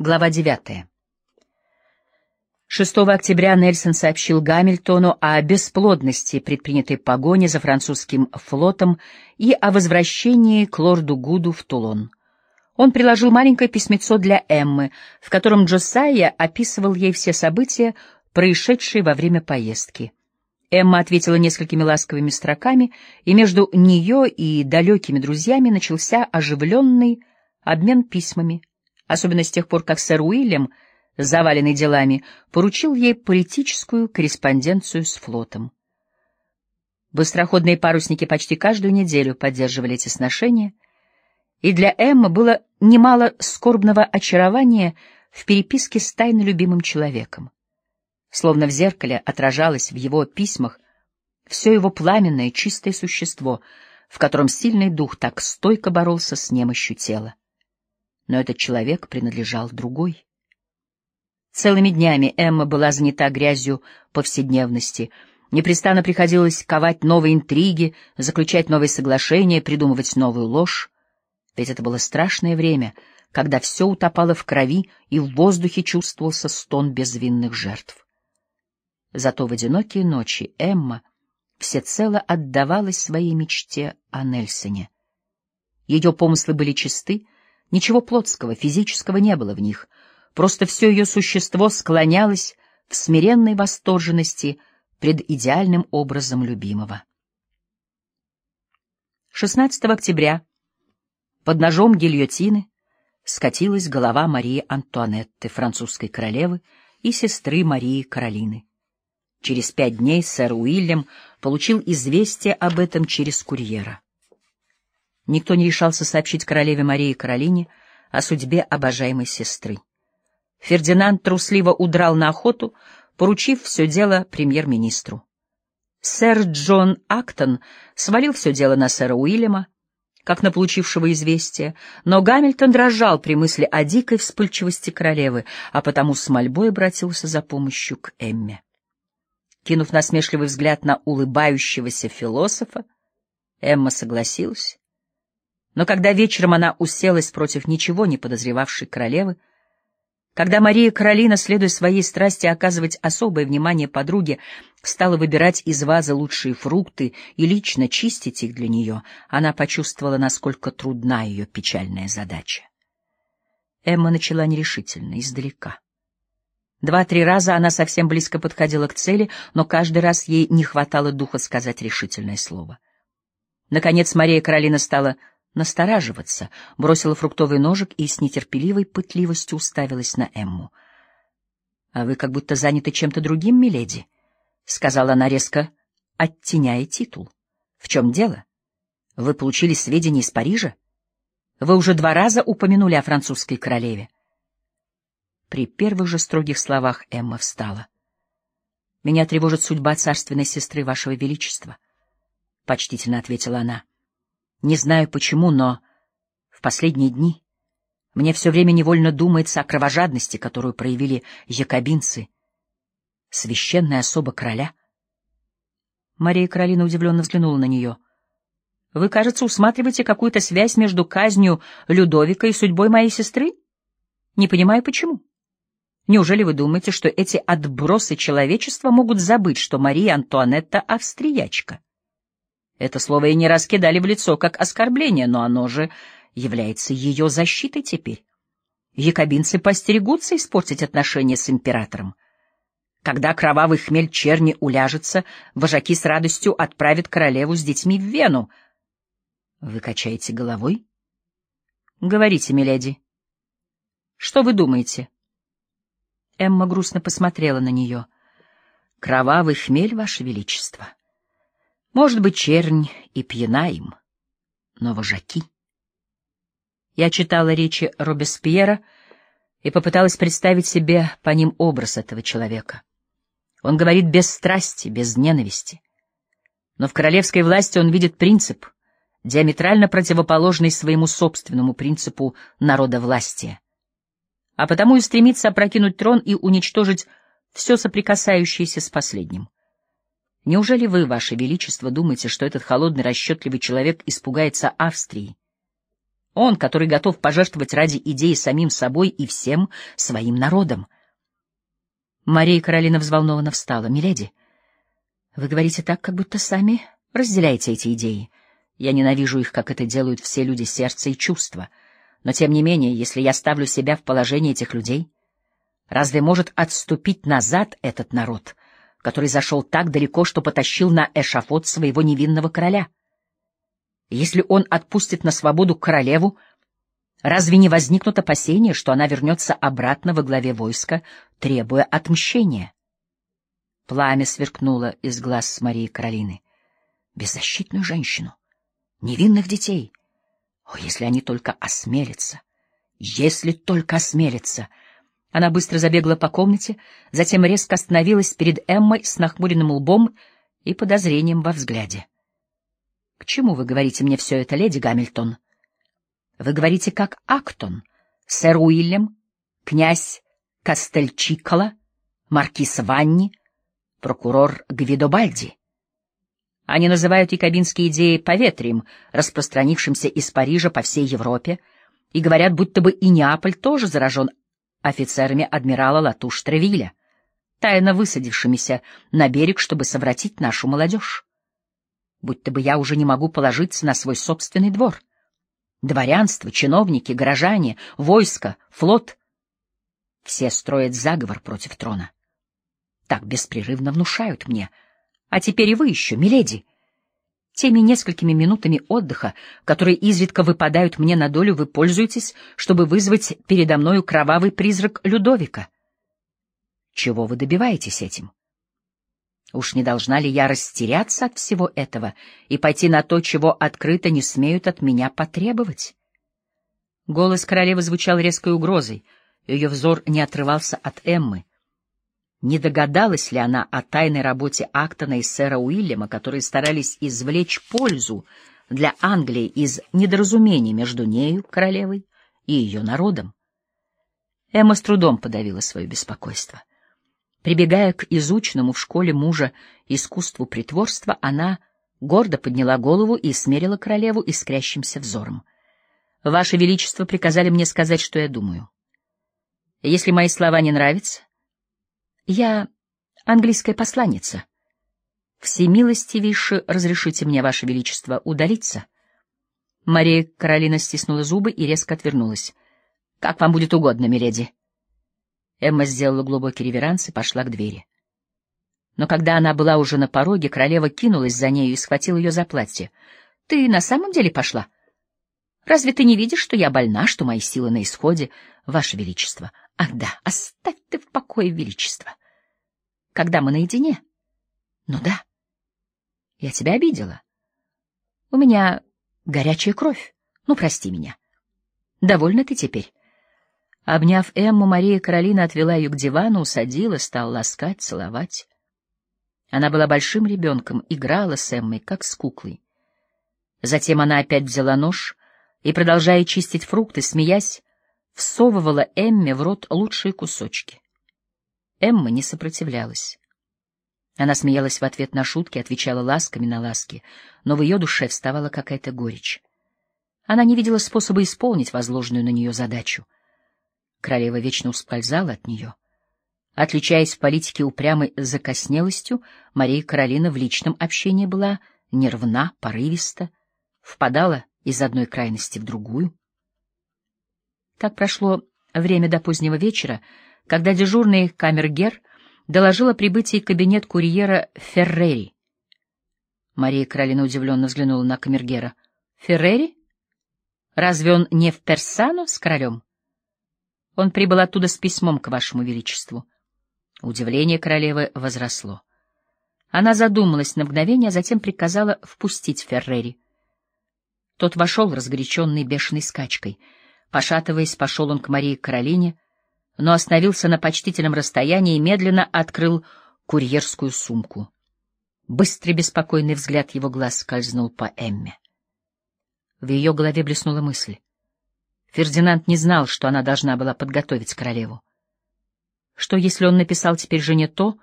Глава 9. 6 октября Нельсон сообщил Гамильтону о бесплодности предпринятой погони за французским флотом и о возвращении к лорду Гуду в Тулон. Он приложил маленькое письмецо для Эммы, в котором Джосайя описывал ей все события, происшедшие во время поездки. Эмма ответила несколькими ласковыми строками, и между нее и далекими друзьями начался оживленный обмен письмами особенно с тех пор, как сэр Уильям, заваленный делами, поручил ей политическую корреспонденцию с флотом. Быстроходные парусники почти каждую неделю поддерживали эти сношения, и для Эммы было немало скорбного очарования в переписке с тайно любимым человеком. Словно в зеркале отражалось в его письмах все его пламенное, чистое существо, в котором сильный дух так стойко боролся с немощью тела но этот человек принадлежал другой. Целыми днями Эмма была занята грязью повседневности. Непрестанно приходилось ковать новые интриги, заключать новые соглашения, придумывать новую ложь. Ведь это было страшное время, когда все утопало в крови, и в воздухе чувствовался стон безвинных жертв. Зато в одинокие ночи Эмма всецело отдавалась своей мечте о Нельсоне. Ее помыслы были чисты, Ничего плотского, физического не было в них, просто все ее существо склонялось в смиренной восторженности пред идеальным образом любимого. 16 октября под ножом гильотины скатилась голова Марии Антуанетты, французской королевы и сестры Марии Каролины. Через пять дней сэр Уильям получил известие об этом через курьера. Никто не решался сообщить королеве Марии Каролине о судьбе обожаемой сестры. Фердинанд трусливо удрал на охоту, поручив все дело премьер-министру. Сэр Джон Актон свалил все дело на сэра Уильяма, как на получившего известие, но Гамильтон дрожал при мысли о дикой вспыльчивости королевы, а потому с мольбой обратился за помощью к Эмме. Кинув насмешливый взгляд на улыбающегося философа, Эмма согласилась но когда вечером она уселась против ничего не подозревавшей королевы, когда Мария Каролина, следуя своей страсти оказывать особое внимание подруге, стала выбирать из вазы лучшие фрукты и лично чистить их для нее, она почувствовала, насколько трудна ее печальная задача. Эмма начала нерешительно, издалека. Два-три раза она совсем близко подходила к цели, но каждый раз ей не хватало духа сказать решительное слово. Наконец Мария Каролина стала настораживаться, бросила фруктовый ножик и с нетерпеливой пытливостью уставилась на Эмму. — А вы как будто заняты чем-то другим, миледи, — сказала она резко, оттеняя титул. — В чем дело? Вы получили сведения из Парижа? Вы уже два раза упомянули о французской королеве. При первых же строгих словах Эмма встала. — Меня тревожит судьба царственной сестры вашего величества, — почтительно ответила она. — не знаю почему, но в последние дни мне все время невольно думается о кровожадности, которую проявили якобинцы, священная особа короля. Мария Каролина удивленно взглянула на нее. — Вы, кажется, усматриваете какую-то связь между казнью Людовика и судьбой моей сестры? Не понимаю, почему. Неужели вы думаете, что эти отбросы человечества могут забыть, что Мария Антуанетта — австриячка? Это слово и не раз кидали в лицо как оскорбление, но оно же является ее защитой теперь. Якобинцы постерегутся испортить отношения с императором. Когда кровавый хмель черни уляжется, вожаки с радостью отправят королеву с детьми в Вену. Вы качаете головой? Говорите, миледи. Что вы думаете? Эмма грустно посмотрела на нее. Кровавый хмель, ваше величество. Может быть, чернь и пьяна им, но вожаки. Я читала речи Робеспьера и попыталась представить себе по ним образ этого человека. Он говорит без страсти, без ненависти. Но в королевской власти он видит принцип, диаметрально противоположный своему собственному принципу народовластия. А потому и стремится опрокинуть трон и уничтожить все соприкасающееся с последним. Неужели вы, Ваше Величество, думаете, что этот холодный, расчетливый человек испугается Австрии? Он, который готов пожертвовать ради идеи самим собой и всем своим народом. Мария Каролина взволнованно встала. «Миледи, вы говорите так, как будто сами разделяете эти идеи. Я ненавижу их, как это делают все люди сердца и чувства. Но, тем не менее, если я ставлю себя в положение этих людей, разве может отступить назад этот народ, который зашел так далеко, что потащил на эшафот своего невинного короля?» Если он отпустит на свободу королеву, разве не возникнут опасения, что она вернется обратно во главе войска, требуя отмщения? Пламя сверкнуло из глаз Марии Каролины. Беззащитную женщину, невинных детей. О, если они только осмелятся! Если только осмелятся! Она быстро забегала по комнате, затем резко остановилась перед Эммой с нахмуренным лбом и подозрением во взгляде. — К чему вы говорите мне все это, леди Гамильтон? — Вы говорите как Актон, сэр Уильям, князь Кастельчикола, маркиз Ванни, прокурор Гвидобальди. Они называют якобинские идеи поветрием, распространившимся из Парижа по всей Европе, и говорят, будто бы и Неаполь тоже заражен офицерами адмирала Латуш-Тревиля, тайно высадившимися на берег, чтобы совратить нашу молодежь будто бы я уже не могу положиться на свой собственный двор. Дворянство, чиновники, горожане, войско, флот — все строят заговор против трона. Так беспрерывно внушают мне. А теперь и вы еще, миледи. Теми несколькими минутами отдыха, которые изредка выпадают мне на долю, вы пользуетесь, чтобы вызвать передо мною кровавый призрак Людовика. Чего вы добиваетесь этим? — Уж не должна ли я растеряться от всего этого и пойти на то, чего открыто не смеют от меня потребовать? Голос королевы звучал резкой угрозой, ее взор не отрывался от Эммы. Не догадалась ли она о тайной работе Актона и сэра Уильяма, которые старались извлечь пользу для Англии из недоразумений между нею, королевой, и ее народом? Эмма с трудом подавила свое беспокойство — Прибегая к изученному в школе мужа искусству притворства, она гордо подняла голову и смерила королеву искрящимся взором. «Ваше Величество приказали мне сказать, что я думаю. Если мои слова не нравятся, я английская посланница. Всемилостивейше разрешите мне, Ваше Величество, удалиться». Мария Каролина стиснула зубы и резко отвернулась. «Как вам будет угодно, миледи». Эмма сделала глубокий реверанс и пошла к двери. Но когда она была уже на пороге, королева кинулась за нею и схватила ее за платье. — Ты на самом деле пошла? Разве ты не видишь, что я больна, что мои силы на исходе, Ваше Величество? Ах да, оставь ты в покое Величество. Когда мы наедине? Ну да. Я тебя обидела. У меня горячая кровь. Ну, прости меня. Довольна ты теперь? Обняв Эмму, Мария Каролина отвела ее к дивану, усадила, стала ласкать, целовать. Она была большим ребенком, играла с Эммой, как с куклой. Затем она опять взяла нож и, продолжая чистить фрукты, смеясь, всовывала Эмме в рот лучшие кусочки. Эмма не сопротивлялась. Она смеялась в ответ на шутки, отвечала ласками на ласки, но в ее душе вставала какая-то горечь. Она не видела способа исполнить возложенную на нее задачу. Королева вечно ускользала от нее. Отличаясь в политике упрямой закоснелостью, Мария Каролина в личном общении была нервна, порывиста, впадала из одной крайности в другую. Так прошло время до позднего вечера, когда дежурный камергер доложил о прибытии кабинет курьера Феррери. Мария Каролина удивленно взглянула на камергера. — Феррери? Разве он не в Персану с королем? Он прибыл оттуда с письмом к вашему величеству. Удивление королевы возросло. Она задумалась на мгновение, а затем приказала впустить Феррери. Тот вошел, разгоряченный бешеной скачкой. Пошатываясь, пошел он к Марии Каролине, но остановился на почтительном расстоянии и медленно открыл курьерскую сумку. Быстрый беспокойный взгляд его глаз скользнул по Эмме. В ее голове блеснула мысль. Фердинанд не знал, что она должна была подготовить королеву. Что, если он написал теперь жене то,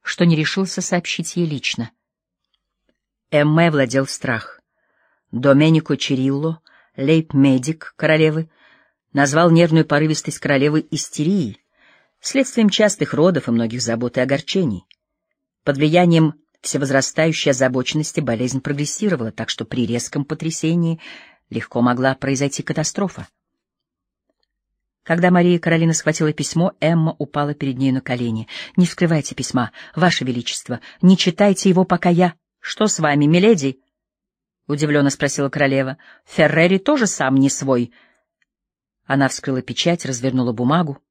что не решился сообщить ей лично? Эмме владел страх. Доменико Черилло, лейб-медик королевы, назвал нервную порывистость королевы истерией, следствием частых родов и многих забот и огорчений. Под влиянием всевозрастающей озабоченности болезнь прогрессировала, так что при резком потрясении легко могла произойти катастрофа. Когда Мария Каролина схватила письмо, Эмма упала перед ней на колени. «Не вскрывайте письма, Ваше Величество, не читайте его, пока я...» «Что с вами, миледи?» — удивленно спросила королева. «Феррери тоже сам не свой». Она вскрыла печать, развернула бумагу.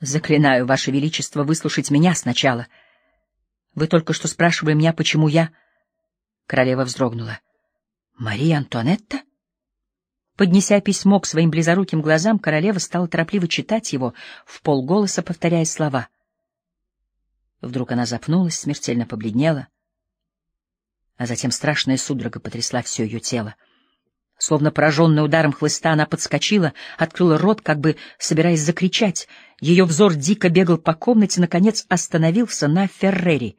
«Заклинаю, Ваше Величество, выслушать меня сначала. Вы только что спрашивали меня, почему я...» Королева вздрогнула. «Мария Антуанетта?» Поднеся письмо к своим близоруким глазам, королева стала торопливо читать его, в полголоса повторяя слова. Вдруг она запнулась, смертельно побледнела, а затем страшная судорога потрясла все ее тело. Словно пораженная ударом хлыста, она подскочила, открыла рот, как бы собираясь закричать. Ее взор дико бегал по комнате, наконец остановился на Феррери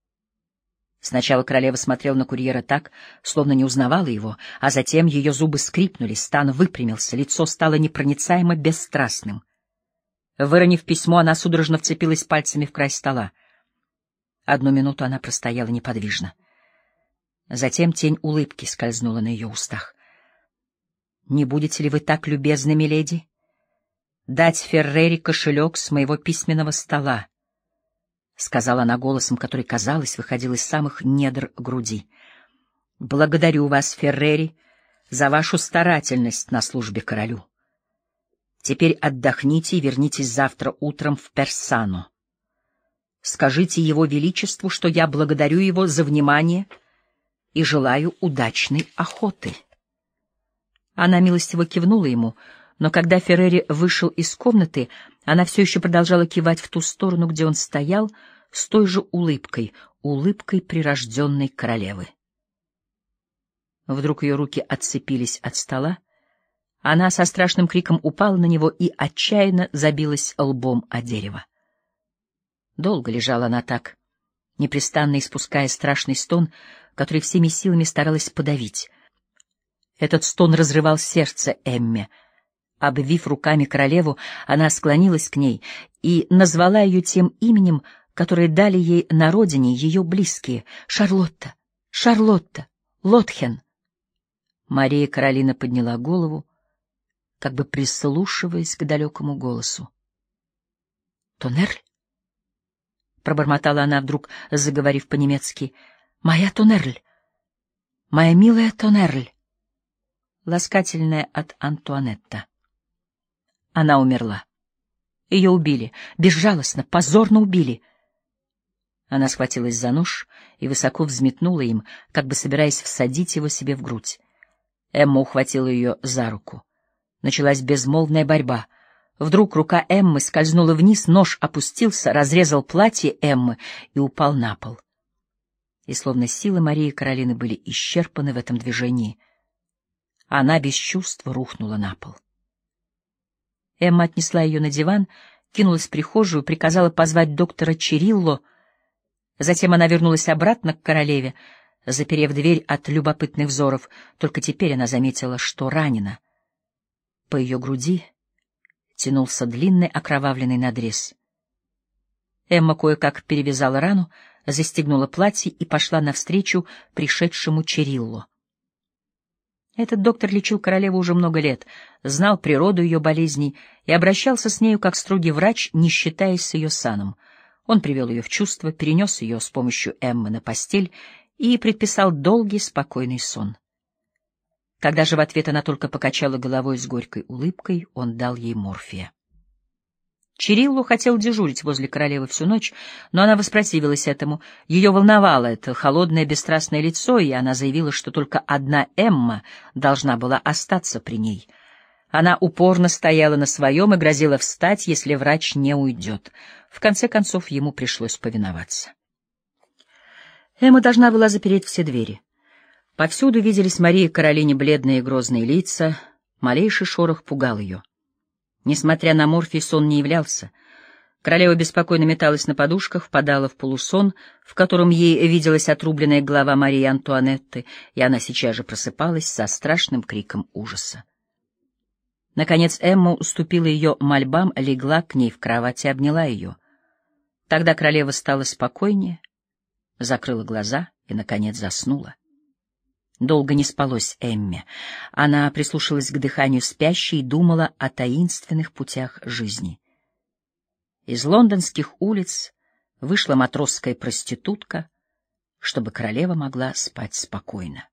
— Сначала королева смотрела на курьера так, словно не узнавала его, а затем ее зубы скрипнули, стан выпрямился, лицо стало непроницаемо бесстрастным. Выронив письмо, она судорожно вцепилась пальцами в край стола. Одну минуту она простояла неподвижно. Затем тень улыбки скользнула на ее устах. — Не будете ли вы так любезны, миледи? Дать Феррери кошелек с моего письменного стола. — сказала она голосом, который, казалось, выходил из самых недр груди. — Благодарю вас, Феррери, за вашу старательность на службе королю. Теперь отдохните и вернитесь завтра утром в Персану. Скажите его величеству, что я благодарю его за внимание и желаю удачной охоты. Она милостиво кивнула ему, но когда Феррери вышел из комнаты, она все еще продолжала кивать в ту сторону, где он стоял, с той же улыбкой, улыбкой прирожденной королевы. Вдруг ее руки отцепились от стола, она со страшным криком упала на него и отчаянно забилась лбом о дерево. Долго лежала она так, непрестанно испуская страшный стон, который всеми силами старалась подавить. Этот стон разрывал сердце Эмме — Обвив руками королеву, она склонилась к ней и назвала ее тем именем, которое дали ей на родине ее близкие — Шарлотта, Шарлотта, Лотхен. Мария Каролина подняла голову, как бы прислушиваясь к далекому голосу. «Тонерль?» — пробормотала она вдруг, заговорив по-немецки. «Моя Тонерль! Моя милая Тонерль!» Ласкательная от Антуанетта. Она умерла. Ее убили, безжалостно, позорно убили. Она схватилась за нож и высоко взметнула им, как бы собираясь всадить его себе в грудь. Эмма ухватила ее за руку. Началась безмолвная борьба. Вдруг рука Эммы скользнула вниз, нож опустился, разрезал платье Эммы и упал на пол. И словно силы Марии Каролины были исчерпаны в этом движении, она без чувств рухнула на пол. Эмма отнесла ее на диван, кинулась в прихожую, приказала позвать доктора Чирилло. Затем она вернулась обратно к королеве, заперев дверь от любопытных взоров. Только теперь она заметила, что ранена. По ее груди тянулся длинный окровавленный надрез. Эмма кое-как перевязала рану, застегнула платье и пошла навстречу пришедшему Чирилло. Этот доктор лечил королеву уже много лет, знал природу ее болезней и обращался с нею как строгий врач, не считаясь с ее саном. Он привел ее в чувство, перенес ее с помощью Эммы на постель и предписал долгий спокойный сон. Когда же в ответ она только покачала головой с горькой улыбкой, он дал ей морфия. Чириллу хотел дежурить возле королевы всю ночь, но она воспротивилась этому. Ее волновало это холодное бесстрастное лицо, и она заявила, что только одна Эмма должна была остаться при ней. Она упорно стояла на своем и грозила встать, если врач не уйдет. В конце концов, ему пришлось повиноваться. Эмма должна была запереть все двери. Повсюду виделись Марии Каролине бледные и грозные лица, малейший шорох пугал ее. Несмотря на морфий, сон не являлся. Королева беспокойно металась на подушках, впадала в полусон, в котором ей виделась отрубленная голова Марии Антуанетты, и она сейчас же просыпалась со страшным криком ужаса. Наконец Эмма уступила ее мольбам, легла к ней в кровать и обняла ее. Тогда королева стала спокойнее, закрыла глаза и, наконец, заснула. Долго не спалось Эмме. Она прислушалась к дыханию спящей и думала о таинственных путях жизни — из лондонских улиц вышла матросская проститутка, чтобы королева могла спать спокойно.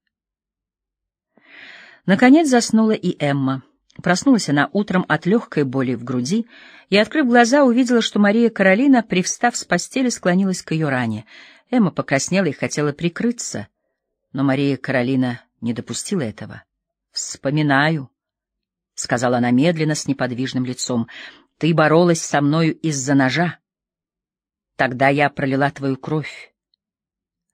Наконец заснула и Эмма. Проснулась она утром от легкой боли в груди и, открыв глаза, увидела, что Мария Каролина, привстав с постели, склонилась к ее ране. Эмма покраснела и хотела прикрыться, но Мария Каролина не допустила этого. «Вспоминаю», — сказала она медленно, с неподвижным лицом. Ты боролась со мною из-за ножа. Тогда я пролила твою кровь.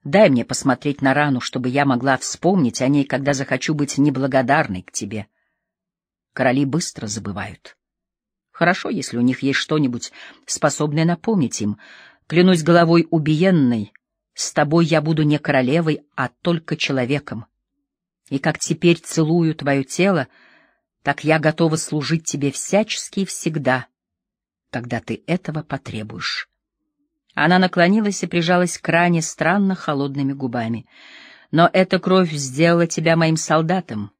Дай мне посмотреть на рану, чтобы я могла вспомнить о ней, когда захочу быть неблагодарной к тебе. Короли быстро забывают. Хорошо, если у них есть что-нибудь, способное напомнить им. Клянусь головой убиенной, с тобой я буду не королевой, а только человеком. И как теперь целую твое тело, так я готова служить тебе всячески и всегда, когда ты этого потребуешь. Она наклонилась и прижалась к ране странно холодными губами. Но эта кровь сделала тебя моим солдатом.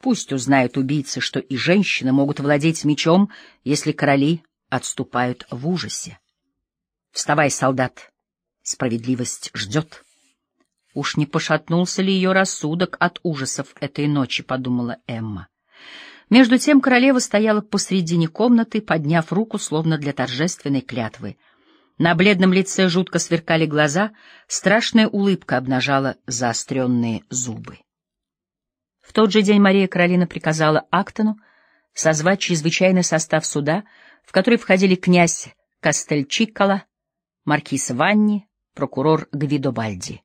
Пусть узнают убийцы, что и женщины могут владеть мечом, если короли отступают в ужасе. Вставай, солдат, справедливость ждет. Уж не пошатнулся ли ее рассудок от ужасов этой ночи, подумала Эмма. Между тем королева стояла посредине комнаты, подняв руку, словно для торжественной клятвы. На бледном лице жутко сверкали глаза, страшная улыбка обнажала заостренные зубы. В тот же день Мария Каролина приказала Актону созвать чрезвычайный состав суда, в который входили князь Кастельчикола, маркиз Ванни, прокурор Гвидобальди.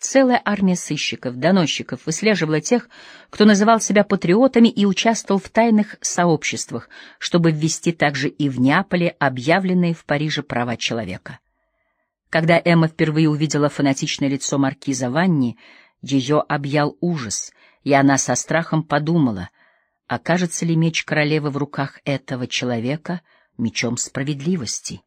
Целая армия сыщиков, доносчиков выслеживала тех, кто называл себя патриотами и участвовал в тайных сообществах, чтобы ввести также и в Неаполе объявленные в Париже права человека. Когда Эмма впервые увидела фанатичное лицо маркиза Ванни, ее объял ужас, и она со страхом подумала, окажется ли меч королевы в руках этого человека мечом справедливости.